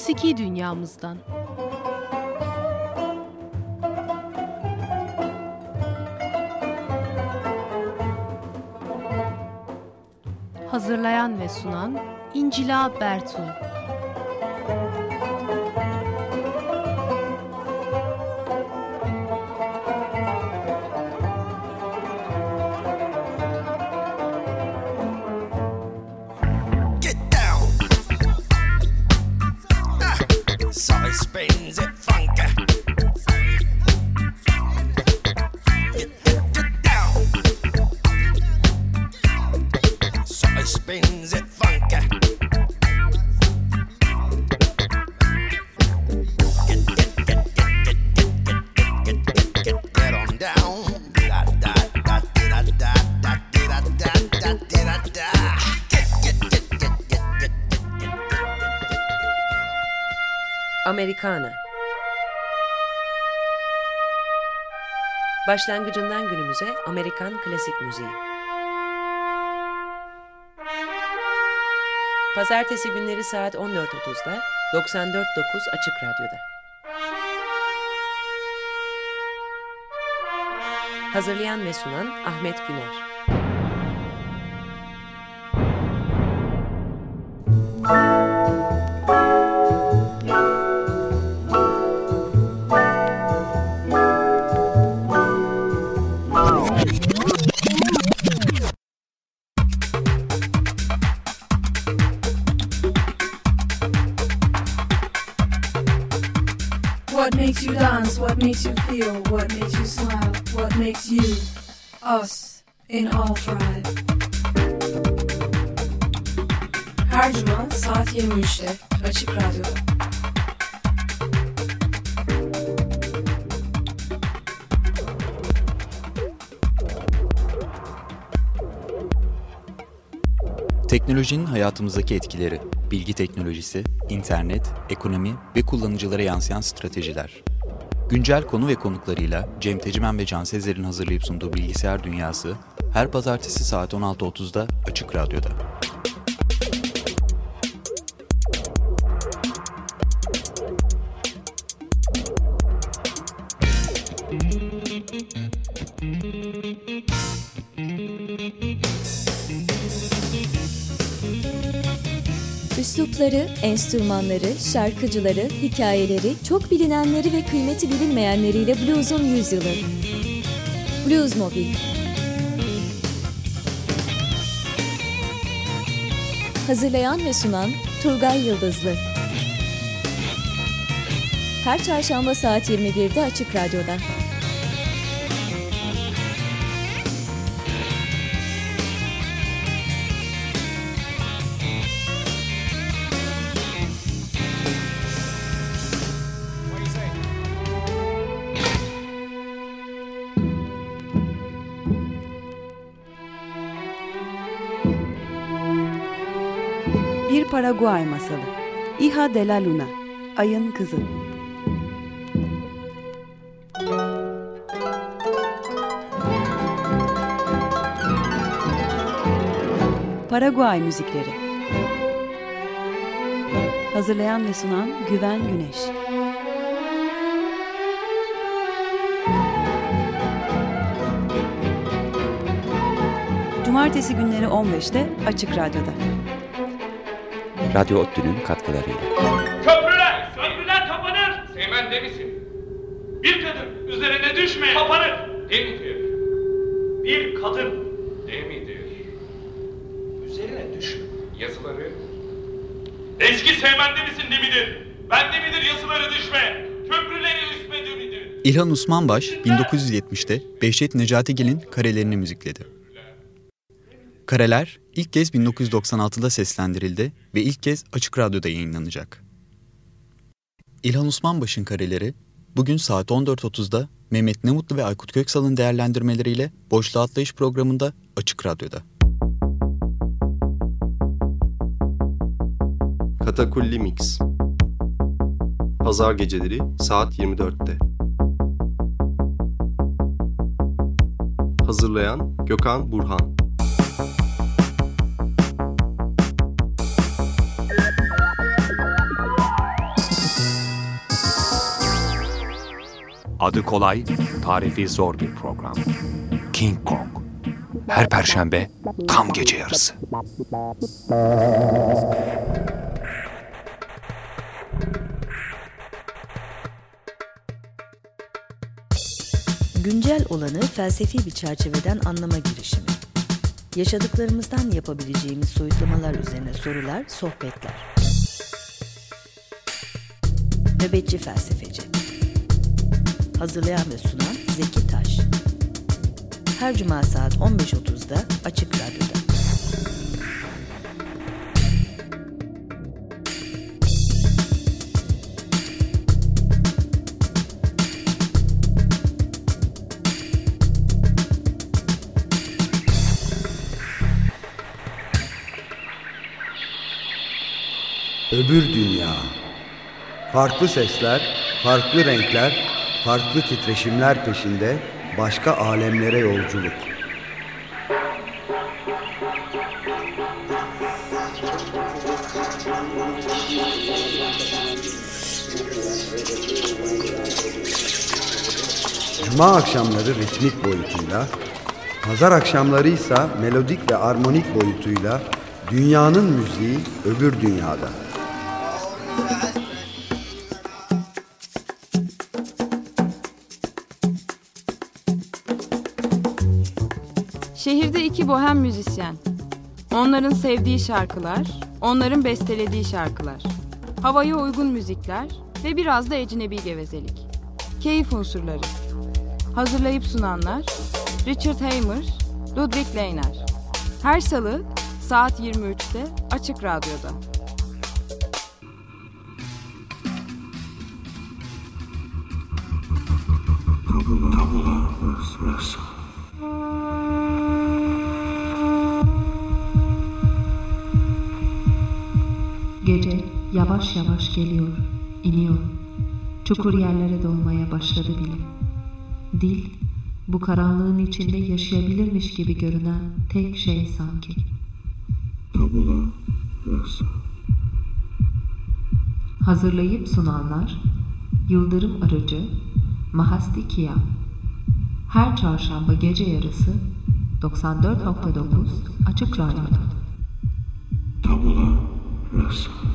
musiki dünyamızdan. Hazırlayan ve sunan İncila Bertu. Americana Başlangıcından günümüze Amerikan klasik müziği. Pazartesi günleri saat 14.30'da 94.9 Açık Radyo'da. Hazırlayan ve sunan Ahmet Güner. Makes you feel, what makes you smile, what makes you us in all thrive. Her cuma saat 23'te Açık Radyo'da. Teknolojinin hayatımızdaki etkileri, bilgi teknolojisi, internet, ekonomi ve kullanıcılara yansıyan stratejiler. Güncel konu ve konuklarıyla Cem Tecimen ve Can Sezer'in hazırlayıp sunduğu Bilgisayar Dünyası her pazartesi saat 16.30'da Açık Radyo'da. Üslupları, enstrümanları, şarkıcıları, hikayeleri, çok bilinenleri ve kıymeti bilinmeyenleriyle blues'un yüzyılı. Blues Mobil. Hazırlayan ve sunan Turgay Yıldızlı. Her çarşamba saat 21'de Açık Radyo'da. Paraguay Masalı. Hija de la Luna. Ayın Kızı. Paraguay Müzikleri. Hazırlayan ve sunan Güven Güneş. Cumartesi günleri 15'te Açık Radyo'da. Radyo ODTÜ'nün katkılarıyla. Köprüler! Köprüler kapanır! Seymen demişsin. Bir kadın üzerine düşme kapanır. Demidir. Bir kadın demidir. Üzerine düşme. Yazıları. Eski Seymen demişsin demidir. Ben demidir yazıları düşme. Köprüleri üstme demidir. İlhan Osmanbaş 1970'te Behçet Necatigil'in karelerini müzikledi. Kareler ilk kez 1996'da seslendirildi ve ilk kez Açık Radyo'da yayınlanacak. İlhan Osmanbaş'ın kareleri bugün saat 14.30'da Mehmet Nemutlu ve Aykut Köksal'ın değerlendirmeleriyle Boşluğa Atlayış programında Açık Radyo'da. Katakulli Mix Pazar geceleri saat 24'te Hazırlayan Gökhan Burhan Adı kolay, tarifi zor bir program. King Kong. Her perşembe tam gece yarısı. Güncel olanı felsefi bir çerçeveden anlama girişimi. Yaşadıklarımızdan yapabileceğimiz soyutlamalar üzerine sorular, sohbetler. Nöbetçi Felsefeci Hazırlayan ve sunan Zeki Taş Her cuma saat 15.30'da Açık Radyo'da. Öbür dünya. Farklı sesler, farklı renkler, farklı titreşimler peşinde başka alemlere yolculuk. Cuma akşamları ritmik boyutuyla, pazar akşamları ise melodik ve armonik boyutuyla dünyanın müziği öbür dünyada. İki bohem müzisyen. Onların sevdiği şarkılar, onların bestelediği şarkılar. Havaya uygun müzikler ve biraz da ecnebi gevezelik. Keyif unsurları. Hazırlayıp sunanlar Richard Hamer, Ludwig Leyner. Her salı saat 23'te Açık Radyo'da. Tabula rasa. Yavaş yavaş geliyor, iniyor. Çukur yerlere dolmaya başladı bile. Dil, bu karanlığın içinde yaşayabilirmiş gibi görünen tek şey sanki. Tabula rasa. Hazırlayıp sunanlar Yıldırım Arıcı, Mahasti Kia. Her çarşamba gece yarısı 94.9 Açık Radyo'da. Tabula rasa.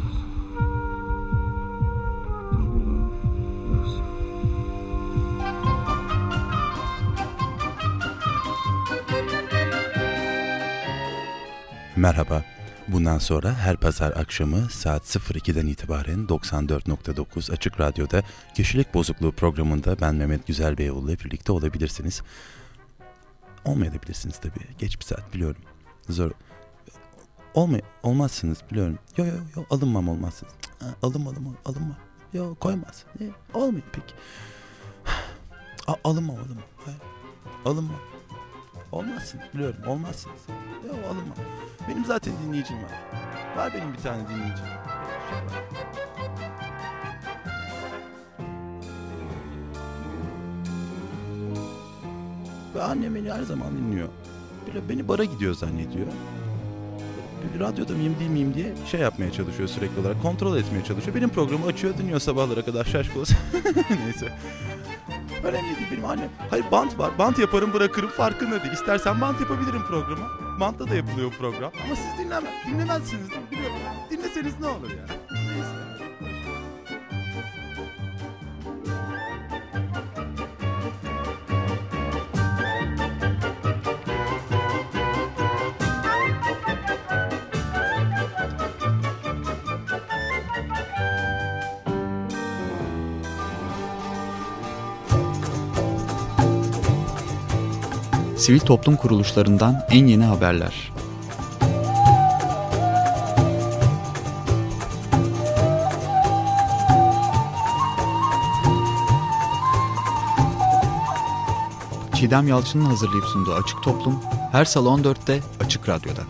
Merhaba. Bundan sonra her pazar akşamı saat 02'den itibaren 94.9 Açık Radyo'da Kişilik Bozukluğu programında ben Mehmet Güzelbeyoğlu ile birlikte olabilirsiniz. Olmayabilirsiniz tabii. Geç bir saat biliyorum. Zor. Olmay olmazsınız biliyorum. Yo yo yo alınmam olmazsınız. Ha, alınma alınma alınma. Yo koymaz. Ne? Olmuyor peki. A, alınma alınma. Hayır. Alınma. Olmazsınız biliyorum olmazsınız. Yo alınma. Benim zaten dinleyicim var. Var benim bir tane dinleyicim. Ve annem beni her zaman dinliyor. Böyle beni bara gidiyor zannediyor. Bir radyoda mıyım değil miyim diye şey yapmaya çalışıyor sürekli olarak. Kontrol etmeye çalışıyor. Benim programı açıyor dinliyor sabahlara kadar şaşkaloz. Neyse. Önemli değil benim annem. Hayır bant var. Bant yaparım bırakırım farkında değil. İstersen bant yapabilirim programa. Bantla da yapılıyor program. Ama siz dinleme, dinlemezsiniz? Biliyorum. Dinleseniz ne olur ya. Neyse. Sivil toplum kuruluşlarından en yeni haberler. Çiğdem Yalçın'ın hazırlayıp sunduğu Açık Toplum her salı 14'te Açık Radyo'da.